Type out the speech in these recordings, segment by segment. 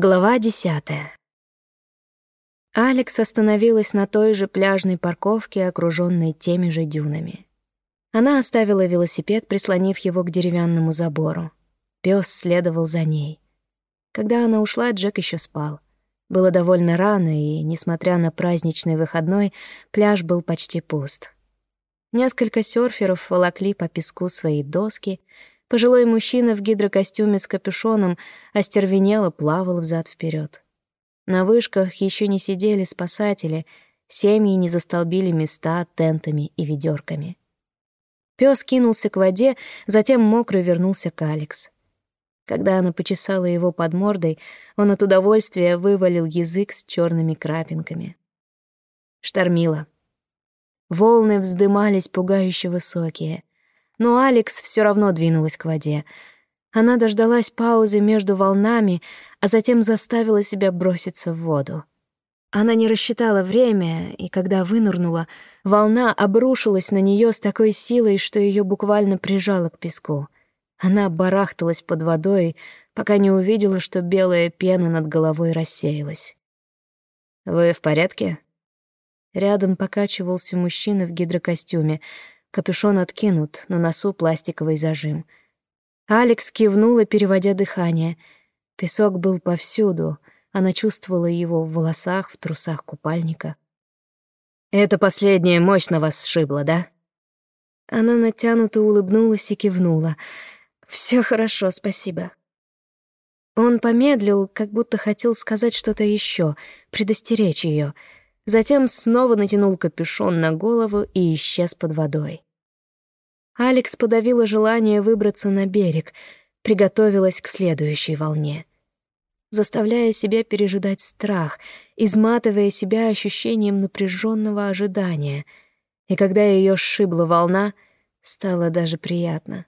Глава десятая. Алекс остановилась на той же пляжной парковке, окружённой теми же дюнами. Она оставила велосипед, прислонив его к деревянному забору. Пёс следовал за ней. Когда она ушла, Джек ещё спал. Было довольно рано, и, несмотря на праздничный выходной, пляж был почти пуст. Несколько сёрферов волокли по песку свои доски — Пожилой мужчина в гидрокостюме с капюшоном остервенело плавал взад вперед. На вышках еще не сидели спасатели, семьи не застолбили места тентами и ведерками. Пес кинулся к воде, затем мокрый вернулся к Алекс. Когда она почесала его под мордой, он от удовольствия вывалил язык с черными крапинками. Штормило. Волны вздымались пугающе высокие но Алекс все равно двинулась к воде. Она дождалась паузы между волнами, а затем заставила себя броситься в воду. Она не рассчитала время, и когда вынырнула, волна обрушилась на нее с такой силой, что ее буквально прижало к песку. Она барахталась под водой, пока не увидела, что белая пена над головой рассеялась. «Вы в порядке?» Рядом покачивался мужчина в гидрокостюме — Капюшон откинут, на носу пластиковый зажим. Алекс кивнула, переводя дыхание. Песок был повсюду. Она чувствовала его в волосах, в трусах купальника. «Это последняя мощно вас сшибла, да?» Она натянуто улыбнулась и кивнула. Все хорошо, спасибо». Он помедлил, как будто хотел сказать что-то еще, предостеречь ее. Затем снова натянул капюшон на голову и исчез под водой. Алекс подавила желание выбраться на берег, приготовилась к следующей волне. Заставляя себя пережидать страх, изматывая себя ощущением напряженного ожидания. И когда ее сшибла волна, стало даже приятно.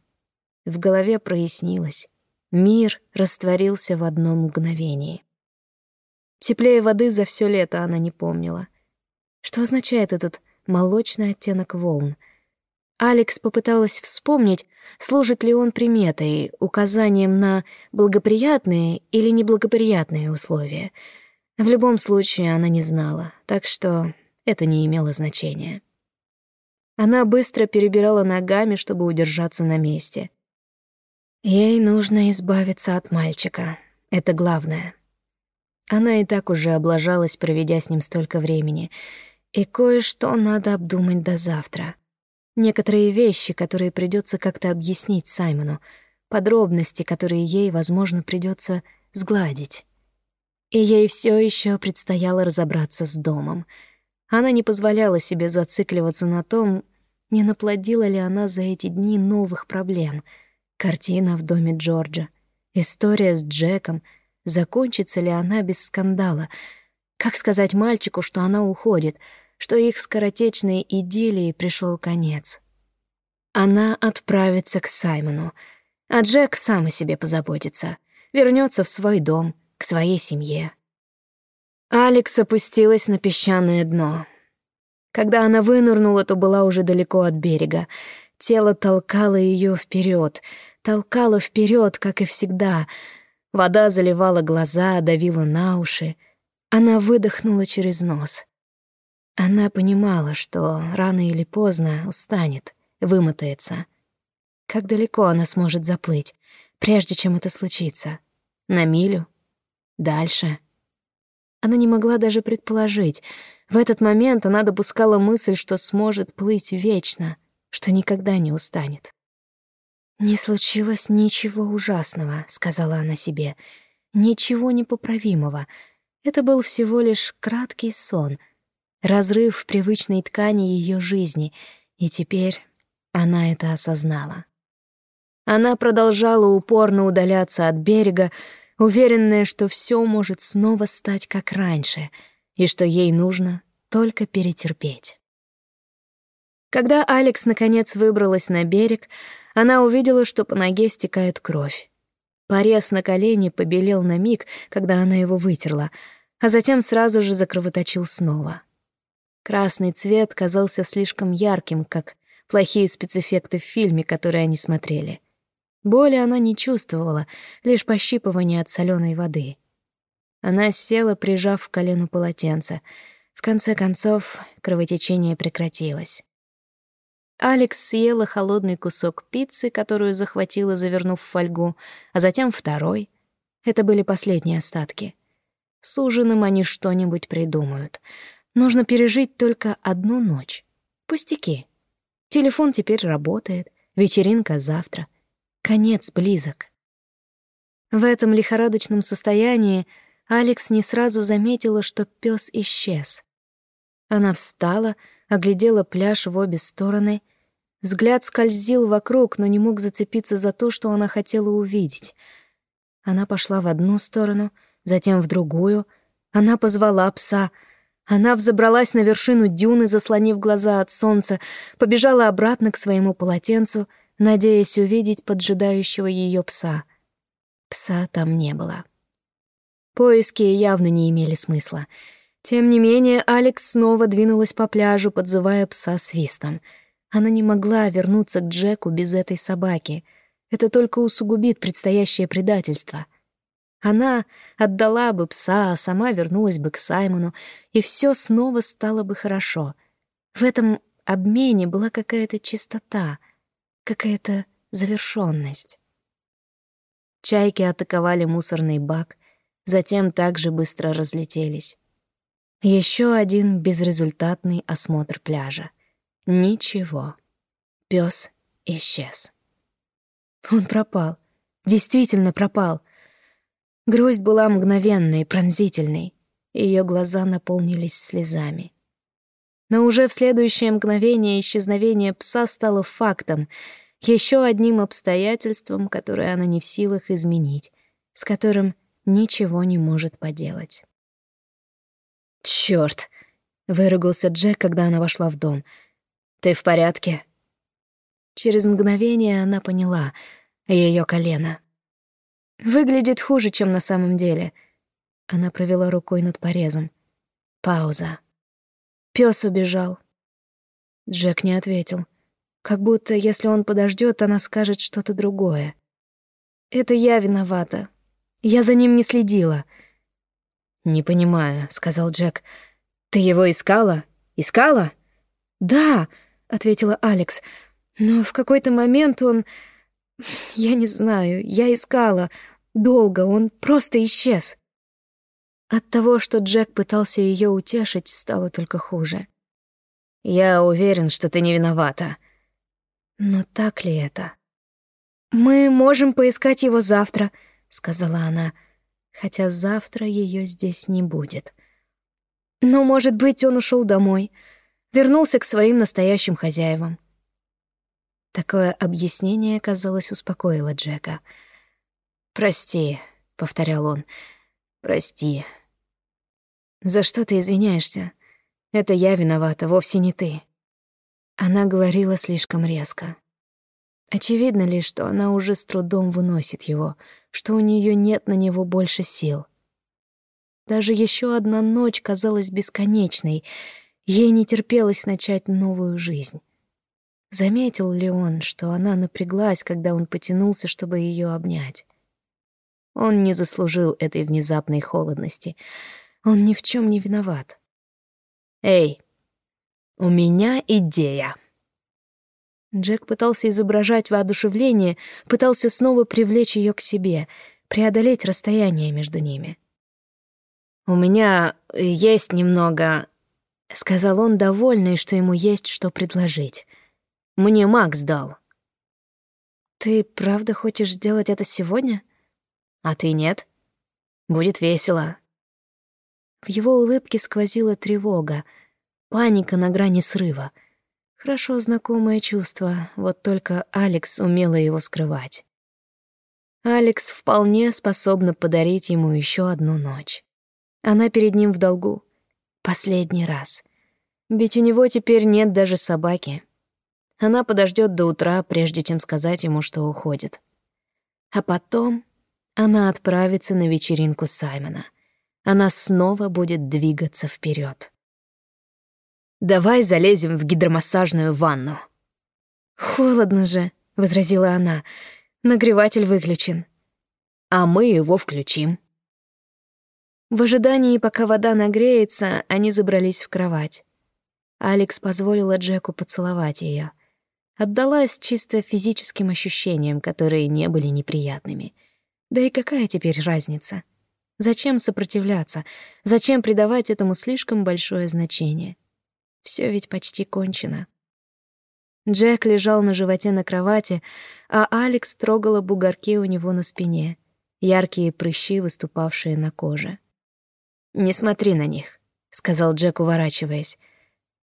В голове прояснилось. Мир растворился в одном мгновении. Теплее воды за все лето она не помнила. Что означает этот молочный оттенок волн? Алекс попыталась вспомнить, служит ли он приметой, указанием на благоприятные или неблагоприятные условия. В любом случае она не знала, так что это не имело значения. Она быстро перебирала ногами, чтобы удержаться на месте. Ей нужно избавиться от мальчика. Это главное. Она и так уже облажалась, проведя с ним столько времени. И кое-что надо обдумать до завтра. Некоторые вещи, которые придется как-то объяснить Саймону, подробности, которые ей, возможно, придется сгладить. И ей все еще предстояло разобраться с домом. Она не позволяла себе зацикливаться на том, не наплодила ли она за эти дни новых проблем. Картина в доме Джорджа, история с Джеком — Закончится ли она без скандала? Как сказать мальчику, что она уходит, что их скоротечной идиллии пришел конец? Она отправится к Саймону, а Джек сам о себе позаботится, вернется в свой дом, к своей семье. Алекс опустилась на песчаное дно. Когда она вынырнула, то была уже далеко от берега. Тело толкало ее вперед, толкало вперед, как и всегда — Вода заливала глаза, давила на уши. Она выдохнула через нос. Она понимала, что рано или поздно устанет, вымотается. Как далеко она сможет заплыть, прежде чем это случится? На милю? Дальше? Она не могла даже предположить. В этот момент она допускала мысль, что сможет плыть вечно, что никогда не устанет. «Не случилось ничего ужасного», — сказала она себе. «Ничего непоправимого. Это был всего лишь краткий сон, разрыв в привычной ткани ее жизни, и теперь она это осознала». Она продолжала упорно удаляться от берега, уверенная, что все может снова стать как раньше, и что ей нужно только перетерпеть. Когда Алекс наконец выбралась на берег, она увидела, что по ноге стекает кровь. Порез на колене побелел на миг, когда она его вытерла, а затем сразу же закровоточил снова. Красный цвет казался слишком ярким, как плохие спецэффекты в фильме, который они смотрели. Боли она не чувствовала, лишь пощипывание от соленой воды. Она села, прижав к колену полотенце. В конце концов, кровотечение прекратилось. Алекс съела холодный кусок пиццы, которую захватила, завернув в фольгу, а затем второй. Это были последние остатки. С ужином они что-нибудь придумают. Нужно пережить только одну ночь. Пустяки. Телефон теперь работает, вечеринка завтра. Конец близок. В этом лихорадочном состоянии Алекс не сразу заметила, что пес исчез. Она встала, оглядела пляж в обе стороны. Взгляд скользил вокруг, но не мог зацепиться за то, что она хотела увидеть. Она пошла в одну сторону, затем в другую. Она позвала пса. Она взобралась на вершину дюны, заслонив глаза от солнца, побежала обратно к своему полотенцу, надеясь увидеть поджидающего ее пса. Пса там не было. Поиски явно не имели смысла — тем не менее, Алекс снова двинулась по пляжу, подзывая пса свистом. Она не могла вернуться к Джеку без этой собаки. Это только усугубит предстоящее предательство. Она отдала бы пса, а сама вернулась бы к Саймону, и все снова стало бы хорошо. В этом обмене была какая-то чистота, какая-то завершенность. Чайки атаковали мусорный бак, затем также быстро разлетелись. Еще один безрезультатный осмотр пляжа. Ничего. Пес исчез. Он пропал. Действительно пропал. Грусть была мгновенной, пронзительной. Ее глаза наполнились слезами. Но уже в следующее мгновение исчезновение пса стало фактом, еще одним обстоятельством, которое она не в силах изменить, с которым ничего не может поделать. «Чёрт!» — выругался Джек, когда она вошла в дом. «Ты в порядке?» Через мгновение она поняла её колено. Выглядит хуже, чем на самом деле. Она провела рукой над порезом. Пауза. Пёс убежал. Джек не ответил. Как будто, если он подождёт, она скажет что-то другое. «Это я виновата. Я за ним не следила». «Не понимаю», — сказал Джек. «Ты его искала? Искала?» «Да», — ответила Алекс. «Но в какой-то момент он... Я не знаю, я искала. Долго, он просто исчез». От того, что Джек пытался ее утешить, стало только хуже. «Я уверен, что ты не виновата». «Но так ли это?» «Мы можем поискать его завтра», — сказала она хотя завтра ее здесь не будет. Но, может быть, он ушел домой, вернулся к своим настоящим хозяевам. Такое объяснение, казалось, успокоило Джека. «Прости», — повторял он, — «прости». «За что ты извиняешься? Это я виновата, вовсе не ты». Она говорила слишком резко. Очевидно ли, что она уже с трудом выносит его, что у нее нет на него больше сил. Даже еще одна ночь казалась бесконечной, ей не терпелось начать новую жизнь. Заметил ли он, что она напряглась, когда он потянулся, чтобы ее обнять? Он не заслужил этой внезапной холодности. Он ни в чем не виноват. «Эй, у меня идея!» Джек пытался изображать воодушевление, пытался снова привлечь ее к себе, преодолеть расстояние между ними. «У меня есть немного...» — сказал он, довольный, что ему есть что предложить. «Мне Макс дал». «Ты правда хочешь сделать это сегодня?» «А ты нет? Будет весело». В его улыбке сквозила тревога, паника на грани срыва — Хорошо знакомое чувство, вот только Алекс умела его скрывать. Алекс вполне способна подарить ему еще одну ночь. Она перед ним в долгу. Последний раз. Ведь у него теперь нет даже собаки. Она подождет до утра, прежде чем сказать ему, что уходит. А потом она отправится на вечеринку Саймона. Она снова будет двигаться вперед. Давай залезем в гидромассажную ванну». «Холодно же», — возразила она. «Нагреватель выключен». «А мы его включим». В ожидании, пока вода нагреется, они забрались в кровать. Алекс позволила Джеку поцеловать ее. Отдалась чисто физическим ощущениям, которые не были неприятными. Да и какая теперь разница? Зачем сопротивляться? Зачем придавать этому слишком большое значение? Все ведь почти кончено. Джек лежал на животе на кровати, а Алекс трогала бугорки у него на спине, яркие прыщи, выступавшие на коже. «Не смотри на них», — сказал Джек, уворачиваясь.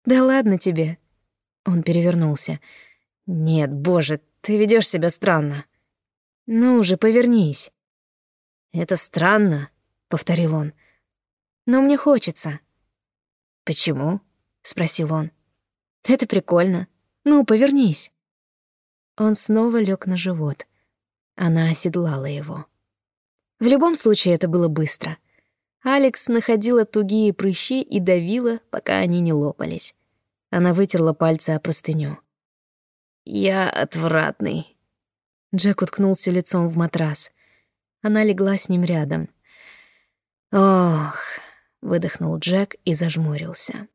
«Да ладно тебе». Он перевернулся. «Нет, боже, ты ведешь себя странно». «Ну уже повернись». «Это странно», — повторил он. «Но мне хочется». «Почему?» — спросил он. «Это прикольно. Ну, повернись». Он снова лег на живот. Она оседлала его. В любом случае это было быстро. Алекс находила тугие прыщи и давила, пока они не лопались. Она вытерла пальцы о простыню. «Я отвратный». Джек уткнулся лицом в матрас. Она легла с ним рядом. «Ох», — выдохнул Джек и зажмурился.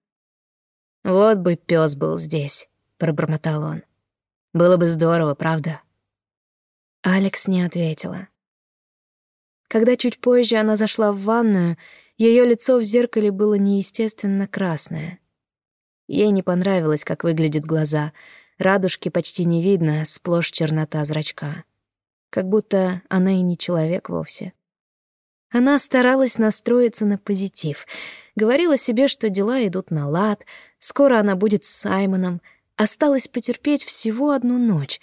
«Вот бы пес был здесь», — пробормотал он. «Было бы здорово, правда?» Алекс не ответила. Когда чуть позже она зашла в ванную, ее лицо в зеркале было неестественно красное. Ей не понравилось, как выглядят глаза. Радужки почти не видно, сплошь чернота зрачка. Как будто она и не человек вовсе. Она старалась настроиться на позитив. Говорила себе, что дела идут на лад, скоро она будет с Саймоном. Осталось потерпеть всего одну ночь.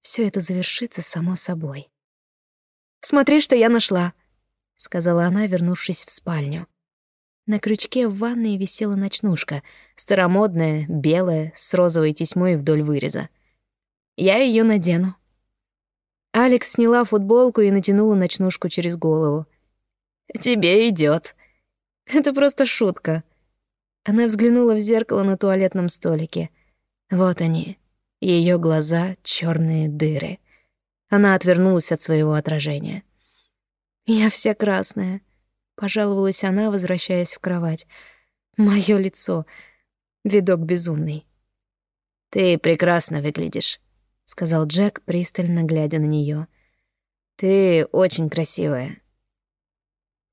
Все это завершится само собой. «Смотри, что я нашла», — сказала она, вернувшись в спальню. На крючке в ванной висела ночнушка, старомодная, белая, с розовой тесьмой вдоль выреза. «Я ее надену». Алекс сняла футболку и натянула ночнушку через голову. «Тебе идет. Это просто шутка». Она взглянула в зеркало на туалетном столике. Вот они, ее глаза — черные дыры — она отвернулась от своего отражения. «Я вся красная», — пожаловалась она, возвращаясь в кровать. «Моё лицо. Видок безумный». «Ты прекрасно выглядишь», — сказал Джек, пристально глядя на неё. «Ты очень красивая».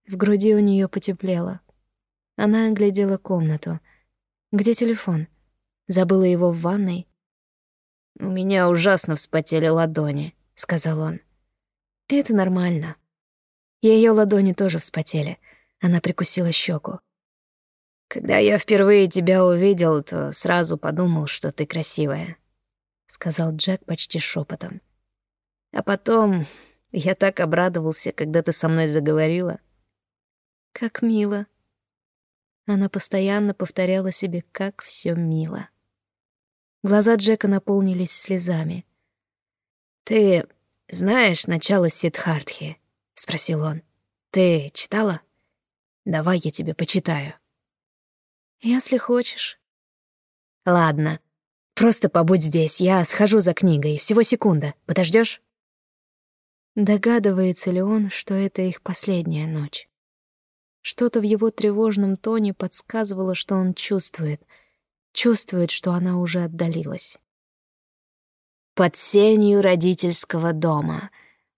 В груди у неё потеплело. Она оглядела комнату. «Где телефон? Забыла его в ванной?» «У меня ужасно вспотели ладони», — сказал он. «Это нормально». Ее ладони тоже вспотели. Она прикусила щеку. «Когда я впервые тебя увидел, то сразу подумал, что ты красивая», — сказал Джек почти шепотом. «А потом я так обрадовался, когда ты со мной заговорила». «Как мило». Она постоянно повторяла себе, как все мило. Глаза Джека наполнились слезами — «Ты знаешь начало Сидхартхи?» — спросил он. «Ты читала? Давай я тебе почитаю». «Если хочешь». «Ладно. Просто побудь здесь. Я схожу за книгой. Всего секунда. Подождешь? Догадывается ли он, что это их последняя ночь? Что-то в его тревожном тоне подсказывало, что он чувствует. Чувствует, что она уже отдалилась под сенью родительского дома,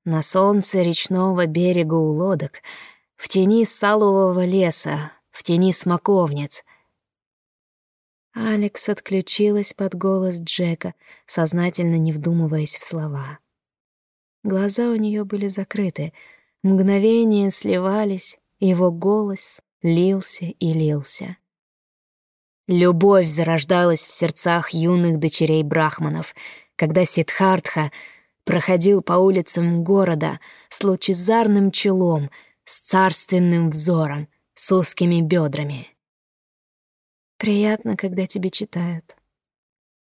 на солнце речного берега у лодок, в тени салового леса, в тени смоковниц. Алекс отключилась под голос Джека, сознательно не вдумываясь в слова. Глаза у нее были закрыты, мгновения сливались, его голос лился и лился. Любовь зарождалась в сердцах юных дочерей брахманов — когда Сидхартха проходил по улицам города с лучезарным челом, с царственным взором, с узкими бедрами. Приятно, когда тебе читают.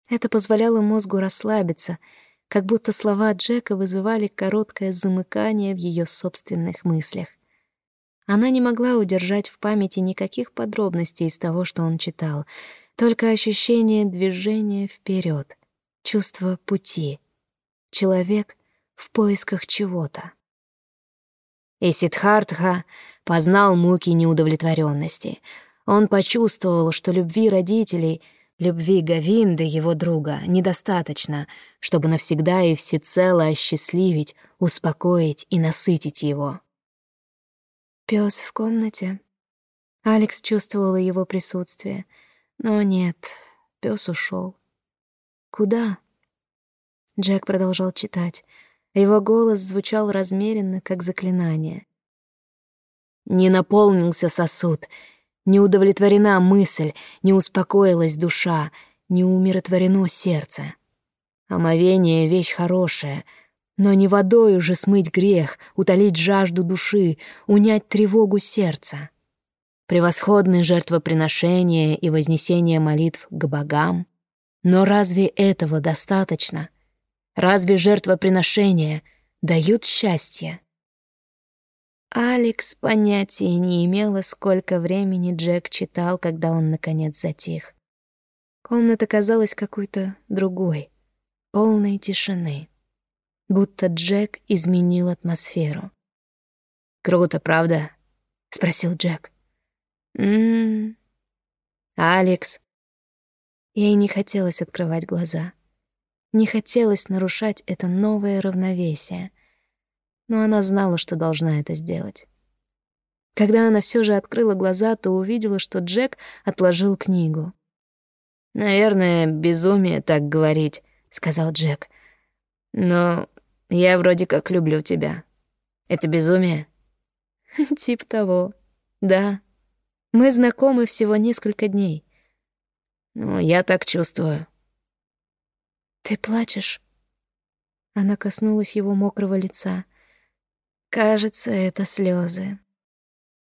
Это позволяло мозгу расслабиться, как будто слова Джека вызывали короткое замыкание в ее собственных мыслях. Она не могла удержать в памяти никаких подробностей из того, что он читал, только ощущение движения вперед, чувство пути. Человек в поисках чего-то. И Сидхартха познал муки неудовлетворенности. Он почувствовал, что любви родителей, любви Гавинды, его друга, недостаточно, чтобы навсегда и всецело осчастливить, успокоить и насытить его. Пёс в комнате. Алекс чувствовала его присутствие, но нет, пёс ушёл. Куда? Джек продолжал читать. Его голос звучал размеренно, как заклинание. Не наполнился сосуд, не удовлетворена мысль, не успокоилась душа, не умиротворено сердце. Омовение — вещь хорошая, но не водой уже смыть грех, утолить жажду души, унять тревогу сердца. Превосходное жертвоприношение и вознесение молитв к богам. Но разве этого достаточно — Разве жертвоприношения дают счастье? Алекс понятия не имела, сколько времени Джек читал, когда он, наконец, затих. Комната казалась какой-то другой, полной тишины. Будто Джек изменил атмосферу. «Круто, правда?» — спросил Джек. «М-м-м...» «Алекс...» Ей не хотелось открывать глаза. Не хотелось нарушать это новое равновесие, но она знала, что должна это сделать. Когда она все же открыла глаза, то увидела, что Джек отложил книгу. «Наверное, безумие так говорить», — сказал Джек. «Но я вроде как люблю тебя. Это безумие?» «Тип того. Да. Мы знакомы всего несколько дней». «Ну, я так чувствую». «Ты плачешь?» Она коснулась его мокрого лица. «Кажется, это слезы.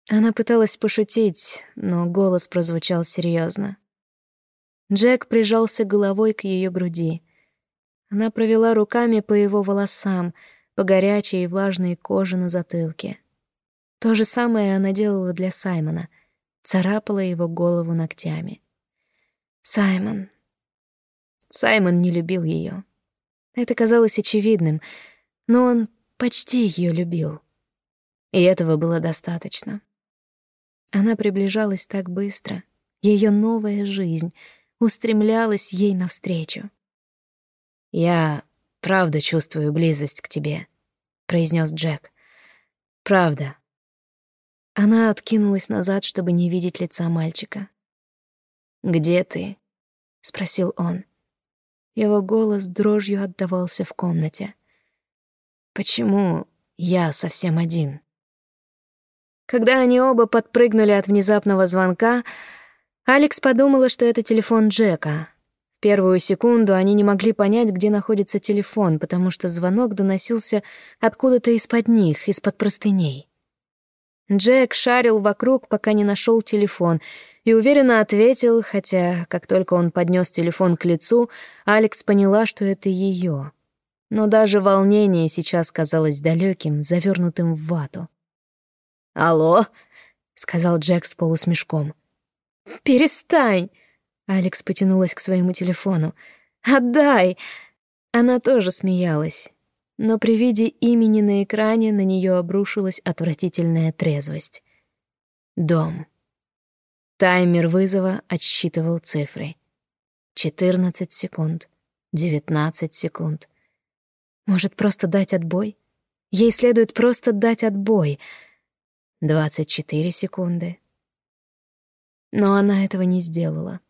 Она пыталась пошутить, но голос прозвучал серьезно. Джек прижался головой к ее груди. Она провела руками по его волосам, по горячей и влажной коже на затылке. То же самое она делала для Саймона, царапала его голову ногтями. «Саймон, Саймон не любил ее. Это казалось очевидным, но он почти ее любил. И этого было достаточно. Она приближалась так быстро. Ее новая жизнь устремлялась ей навстречу. «Я правда чувствую близость к тебе», — произнес Джек. «Правда». Она откинулась назад, чтобы не видеть лица мальчика. «Где ты?» — спросил он. Его голос дрожью отдавался в комнате. «Почему я совсем один?» Когда они оба подпрыгнули от внезапного звонка, Алекс подумала, что это телефон Джека. В первую секунду они не могли понять, где находится телефон, потому что звонок доносился откуда-то из-под них, из-под простыней. Джек шарил вокруг, пока не нашел телефон, и уверенно ответил, хотя, как только он поднес телефон к лицу, Алекс поняла, что это ее. Но даже волнение сейчас казалось далеким, завернутым в вату. «Алло?» — сказал Джек с полусмешком. «Перестань!» — Алекс потянулась к своему телефону. «Отдай!» Она тоже смеялась но при виде имени на экране на нее обрушилась отвратительная трезвость. Дом. Таймер вызова отсчитывал цифры. 14 секунд, 19 секунд. Может, просто дать отбой? Ей следует просто дать отбой. 24 секунды. Но она этого не сделала.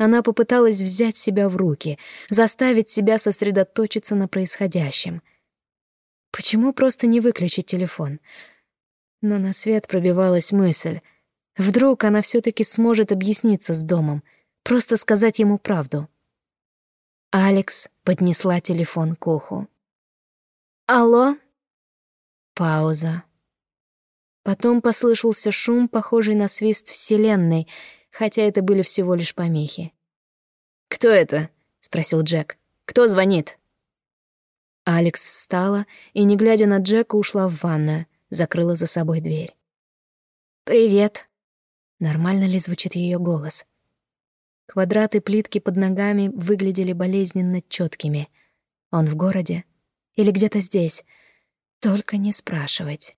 Она попыталась взять себя в руки, заставить себя сосредоточиться на происходящем. Почему просто не выключить телефон? Но на свет пробивалась мысль. Вдруг она все таки сможет объясниться с домом, просто сказать ему правду. Алекс поднесла телефон к уху. «Алло?» Пауза. Потом послышался шум, похожий на свист Вселенной — хотя это были всего лишь помехи. «Кто это?» — спросил Джек. «Кто звонит?» Алекс встала и, не глядя на Джека, ушла в ванную, закрыла за собой дверь. «Привет». Нормально ли звучит ее голос? Квадраты плитки под ногами выглядели болезненно четкими. Он в городе? Или где-то здесь? Только не спрашивать.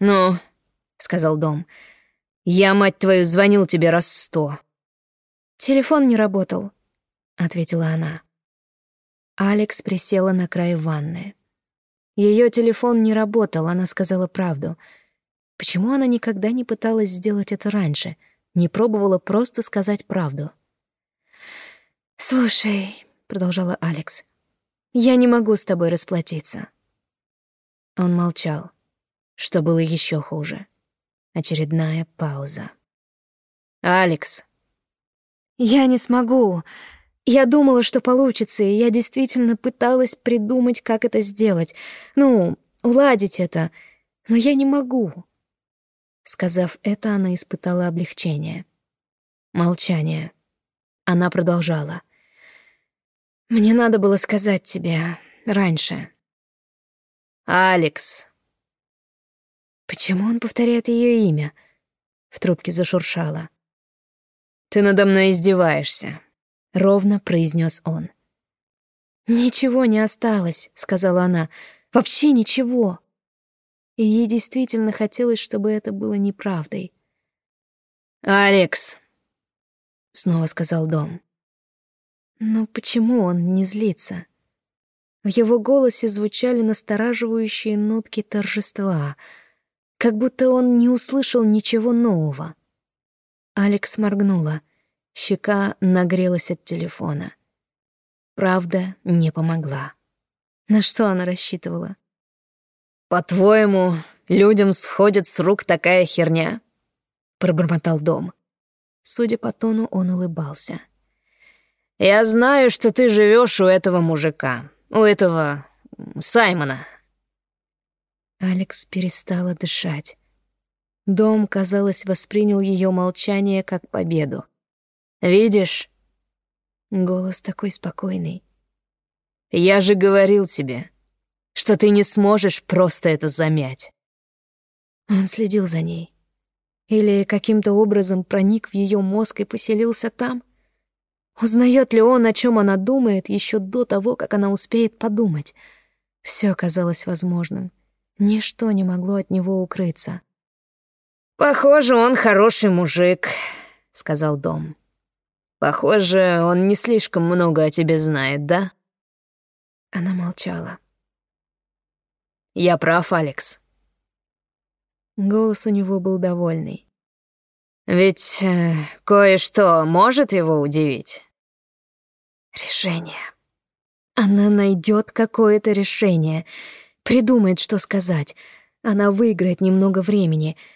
«Ну», — сказал Дом, — «я, мать твою, звонил тебе раз сто». «Телефон не работал», — ответила она. Алекс присела на край ванны. Ее телефон не работал, она сказала правду. Почему она никогда не пыталась сделать это раньше, не пробовала просто сказать правду? «Слушай», — продолжала Алекс, — «я не могу с тобой расплатиться». Он молчал, что было еще хуже. Очередная пауза. «Алекс», «Я не смогу. Я думала, что получится, и я действительно пыталась придумать, как это сделать. Ну, уладить это. Но я не могу». Сказав это, она испытала облегчение. Молчание. Она продолжала. «Мне надо было сказать тебе раньше». «Алекс». Почему он повторяет ее имя? В трубке зашуршало. «Ты надо мной издеваешься», — ровно произнес он. «Ничего не осталось», — сказала она. «Вообще ничего». И ей действительно хотелось, чтобы это было неправдой. «Алекс», — снова сказал Дом. Но почему он не злится? В его голосе звучали настораживающие нотки торжества, как будто он не услышал ничего нового. Алекс моргнула. Щека нагрелась от телефона. Правда не помогла. На что она рассчитывала? «По-твоему, людям сходит с рук такая херня?» — пробормотал Дом. Судя по тону, он улыбался. «Я знаю, что ты живешь у этого мужика, у этого Саймона». Алекс перестала дышать. Дом, казалось, воспринял ее молчание как победу. «Видишь?» Голос такой спокойный. «Я же говорил тебе, что ты не сможешь просто это замять». Он следил за ней. Или каким-то образом проник в ее мозг и поселился там? Узнает ли он, о чем она думает, еще до того, как она успеет подумать? Все казалось возможным. Ничто не могло от него укрыться. «Похоже, он хороший мужик», — сказал Дом. «Похоже, он не слишком много о тебе знает, да?» Она молчала. «Я прав, Алекс». Голос у него был довольный. «Ведь э, кое-что может его удивить». Решение. Она найдет какое-то решение, придумает, что сказать. Она выиграет немного времени —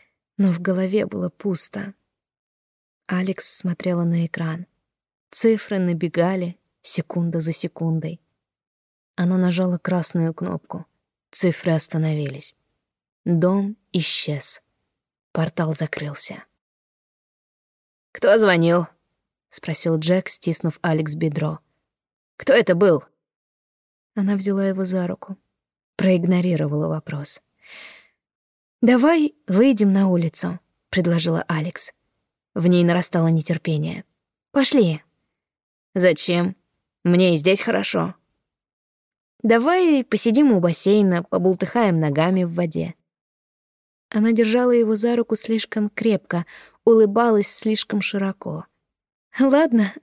но в голове было пусто. Алекс смотрела на экран. Цифры набегали секунда за секундой. Она нажала красную кнопку. Цифры остановились. Дом исчез. Портал закрылся. «Кто звонил?» — спросил Джек, стиснув Алекс бедро. «Кто это был?» Она взяла его за руку. Проигнорировала вопрос. «Давай выйдем на улицу», — предложила Алекс. В ней нарастало нетерпение. «Пошли». «Зачем? Мне и здесь хорошо». «Давай посидим у бассейна, побултыхаем ногами в воде». Она держала его за руку слишком крепко, улыбалась слишком широко. «Ладно».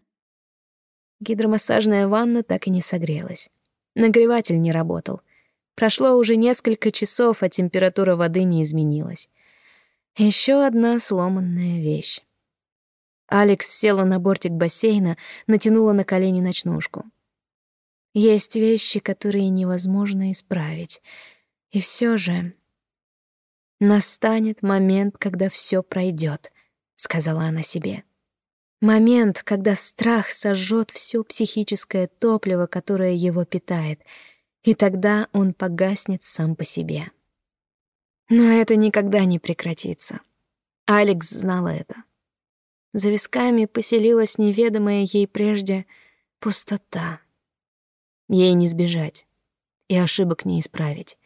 Гидромассажная ванна так и не согрелась. Нагреватель не работал. Прошло уже несколько часов, а температура воды не изменилась. Еще одна сломанная вещь. Алекс села на бортик бассейна, натянула на колени ночнушку. Есть вещи, которые невозможно исправить. И все же настанет момент, когда все пройдет, сказала она себе. Момент, когда страх сожжет все психическое топливо, которое его питает — и тогда он погаснет сам по себе. Но это никогда не прекратится. Алекс знала это. За висками поселилась неведомая ей прежде пустота. Ей не сбежать и ошибок не исправить.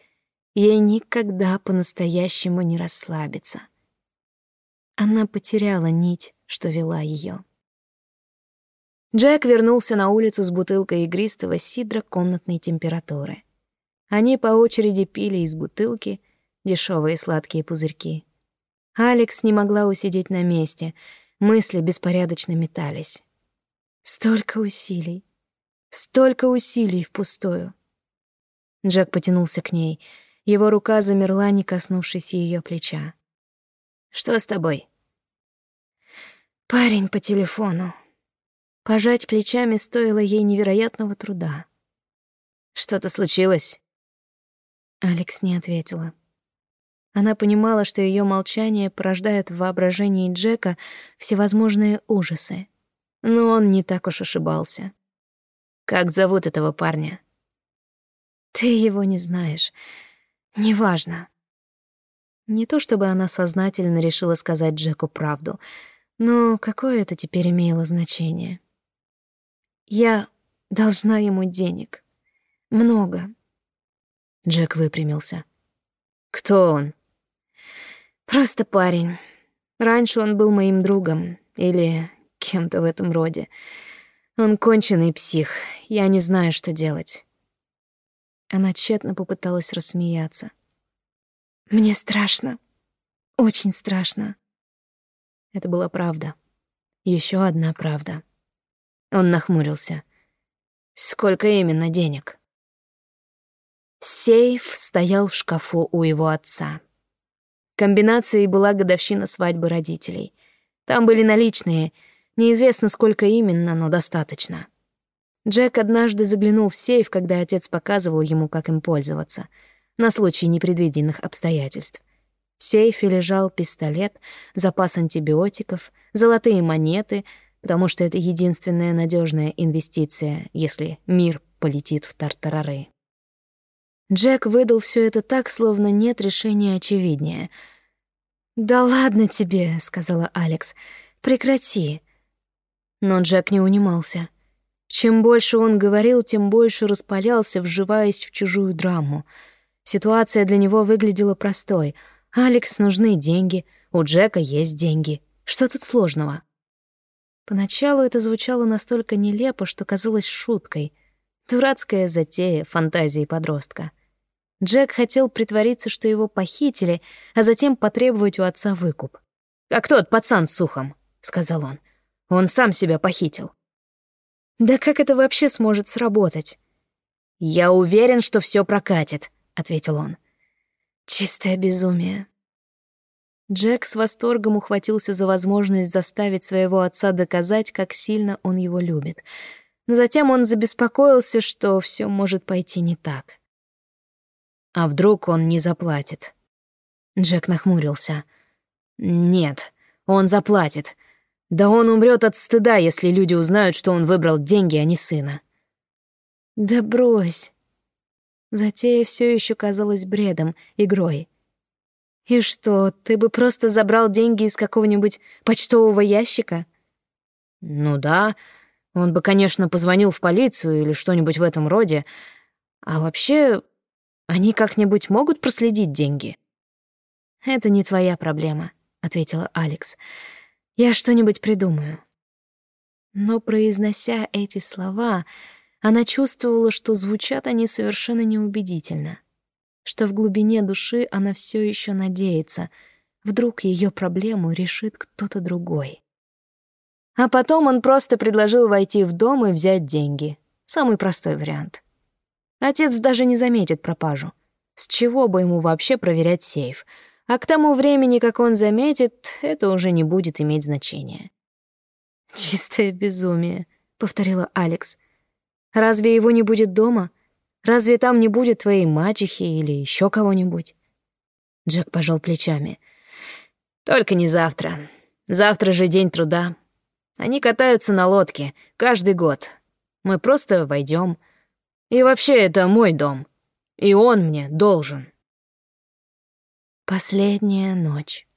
Ей никогда по-настоящему не расслабиться. Она потеряла нить, что вела ее. Джек вернулся на улицу с бутылкой игристого сидра комнатной температуры. Они по очереди пили из бутылки, дешевые сладкие пузырьки. Алекс не могла усидеть на месте, мысли беспорядочно метались. Столько усилий, столько усилий впустую. Джек потянулся к ней. Его рука замерла, не коснувшись ее плеча. «Что с тобой?» «Парень по телефону». Пожать плечами стоило ей невероятного труда. «Что-то случилось?» Алекс не ответила. Она понимала, что ее молчание порождает в воображении Джека всевозможные ужасы. Но он не так уж ошибался. «Как зовут этого парня?» «Ты его не знаешь. Неважно». Не то чтобы она сознательно решила сказать Джеку правду, но какое это теперь имело значение? «Я должна ему денег. Много». Джек выпрямился. «Кто он?» Просто парень. Раньше он был моим другом или кем-то в этом роде. Он конченый псих. Я не знаю, что делать. Она тщетно попыталась рассмеяться. Мне страшно. Очень страшно. Это была правда. Еще одна правда. Он нахмурился. Сколько именно денег? Сейф стоял в шкафу у его отца. Комбинацией была годовщина свадьбы родителей. Там были наличные, неизвестно сколько именно, но достаточно. Джек однажды заглянул в сейф, когда отец показывал ему, как им пользоваться, на случай непредвиденных обстоятельств. В сейфе лежал пистолет, запас антибиотиков, золотые монеты, потому что это единственная надежная инвестиция, если мир полетит в тартарары. Джек выдал все это так, словно нет решения очевиднее. «Да ладно тебе», — сказала Алекс, — «прекрати». Но Джек не унимался. Чем больше он говорил, тем больше распалялся, вживаясь в чужую драму. Ситуация для него выглядела простой. Алекс нужны деньги, у Джека есть деньги. Что тут сложного? Поначалу это звучало настолько нелепо, что казалось шуткой. Дурацкая затея фантазии подростка — Джек хотел притвориться, что его похитили, а затем потребовать у отца выкуп. «Как тот пацан с ухом», — сказал он. «Он сам себя похитил». «Да как это вообще сможет сработать?» «Я уверен, что все прокатит», — ответил он. «Чистое безумие». Джек с восторгом ухватился за возможность заставить своего отца доказать, как сильно он его любит. Но затем он забеспокоился, что все может пойти не так. А вдруг он не заплатит? Джек нахмурился. Нет, он заплатит. Да он умрет от стыда, если люди узнают, что он выбрал деньги, а не сына. Да брось. Затея все еще казалась бредом, игрой. И что, ты бы просто забрал деньги из какого-нибудь почтового ящика? Ну да, он бы, конечно, позвонил в полицию или что-нибудь в этом роде. А вообще, они как-нибудь могут проследить деньги? Это не твоя проблема, ответила Алекс. Я что-нибудь придумаю. Но произнося эти слова, она чувствовала, что звучат они совершенно неубедительно, что в глубине души она все еще надеется, вдруг ее проблему решит кто-то другой. А потом он просто предложил войти в дом и взять деньги. Самый простой вариант. Отец даже не заметит пропажу. С чего бы ему вообще проверять сейф? А к тому времени, как он заметит, это уже не будет иметь значения. «Чистое безумие», — повторила Алекс. «Разве его не будет дома? Разве там не будет твоей мачехи или еще кого-нибудь?» Джек пожал плечами. «Только не завтра. Завтра же день труда. Они катаются на лодке каждый год. Мы просто войдем. И вообще, это мой дом. И он мне должен. Последняя ночь.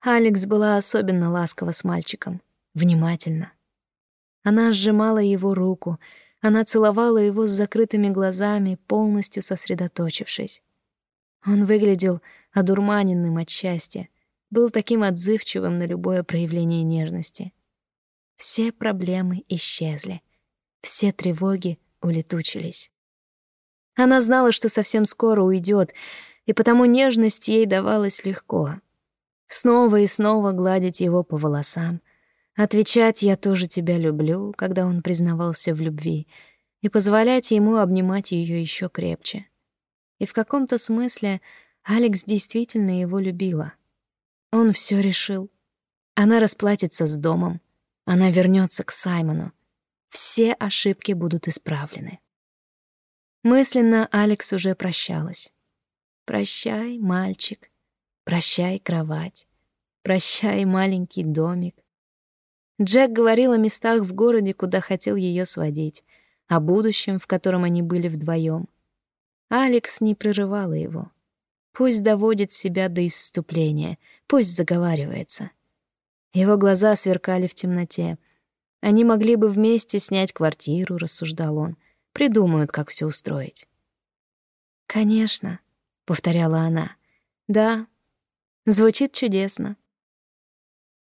Алекс была особенно ласкова с мальчиком, внимательно. Она сжимала его руку, она целовала его с закрытыми глазами, полностью сосредоточившись. Он выглядел одурманенным от счастья, был таким отзывчивым на любое проявление нежности. Все проблемы исчезли, все тревоги улетучились. Она знала, что совсем скоро уйдет, и потому нежность ей давалась легко. Снова и снова гладить его по волосам, отвечать «я тоже тебя люблю», когда он признавался в любви, и позволять ему обнимать ее еще крепче. И в каком-то смысле Алекс действительно его любила. Он все решил. Она расплатится с домом, она вернется к Саймону. Все ошибки будут исправлены. Мысленно Алекс уже прощалась. Прощай, мальчик. Прощай, кровать. Прощай, маленький домик. Джек говорил о местах в городе, куда хотел ее сводить, о будущем, в котором они были вдвоем. Алекс не прерывала его. Пусть доводит себя до исступления, пусть заговаривается. Его глаза сверкали в темноте. Они могли бы вместе снять квартиру, рассуждал он. Придумают, как все устроить. Конечно, — повторяла она. «Да, звучит чудесно».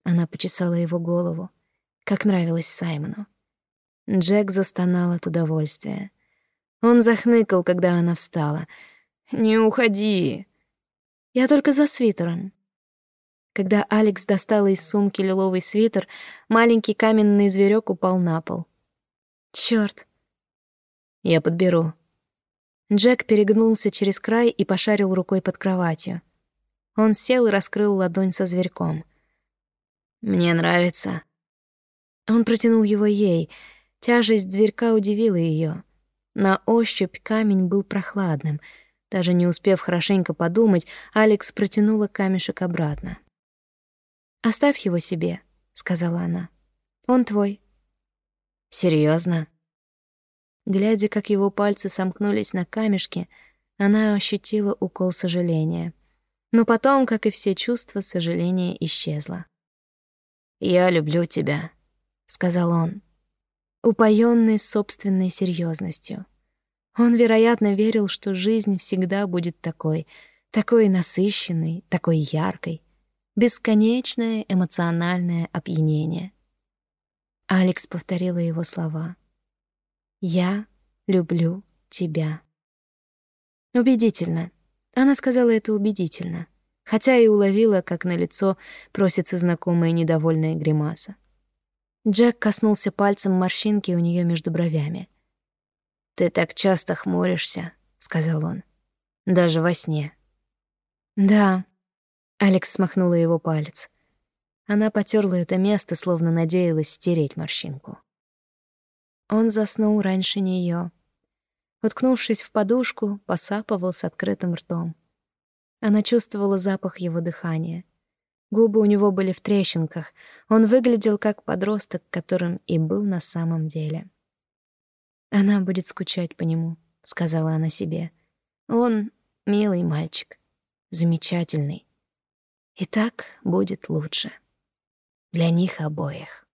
Она почесала его голову, как нравилось Саймону. Джек застонал от удовольствия. Он захныкал, когда она встала. «Не уходи!» «Я только за свитером». Когда Алекс достала из сумки лиловый свитер, маленький каменный зверек упал на пол. «Чёрт!» «Я подберу», Джек перегнулся через край и пошарил рукой под кроватью. Он сел и раскрыл ладонь со зверьком. «Мне нравится». Он протянул его ей. Тяжесть зверька удивила ее. На ощупь камень был прохладным. Даже не успев хорошенько подумать, Алекс протянула камешек обратно. «Оставь его себе», — сказала она. «Он твой». «Серьёзно?» Глядя, как его пальцы сомкнулись на камешке, она ощутила укол сожаления. Но потом, как и все чувства, сожаление исчезло. «Я люблю тебя», — сказал он, упоенный собственной серьезностью. Он, вероятно, верил, что жизнь всегда будет такой, такой насыщенной, такой яркой, бесконечное эмоциональное опьянение. Алекс повторила его слова. «Я люблю тебя». Убедительно. Она сказала это убедительно, хотя и уловила, как на лицо просится знакомая недовольная гримаса. Джек коснулся пальцем морщинки у нее между бровями. «Ты так часто хмуришься», — сказал он, — «даже во сне». «Да», — Алекс смахнула его палец. Она потерла это место, словно надеялась стереть морщинку. Он заснул раньше нее. Уткнувшись в подушку, посапывал с открытым ртом. Она чувствовала запах его дыхания. Губы у него были в трещинках. Он выглядел как подросток, которым и был на самом деле. «Она будет скучать по нему», — сказала она себе. «Он милый мальчик, замечательный. И так будет лучше. Для них обоих».